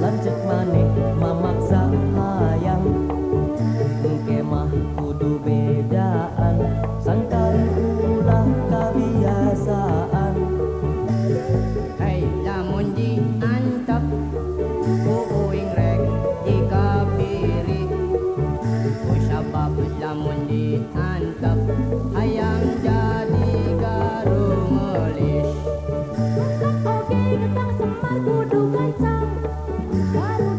หลังจากมาใน Bye.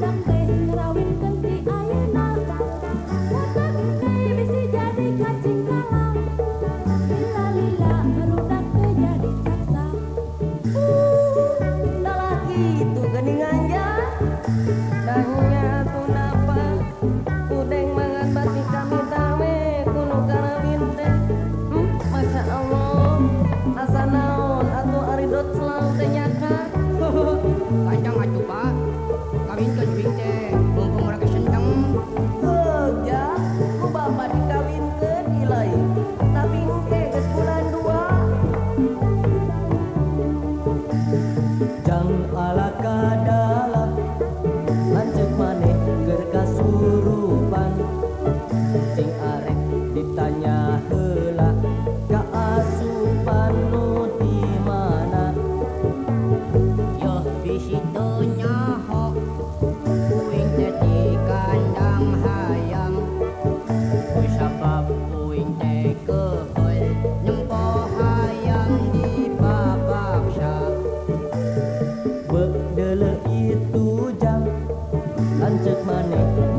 lanjut manik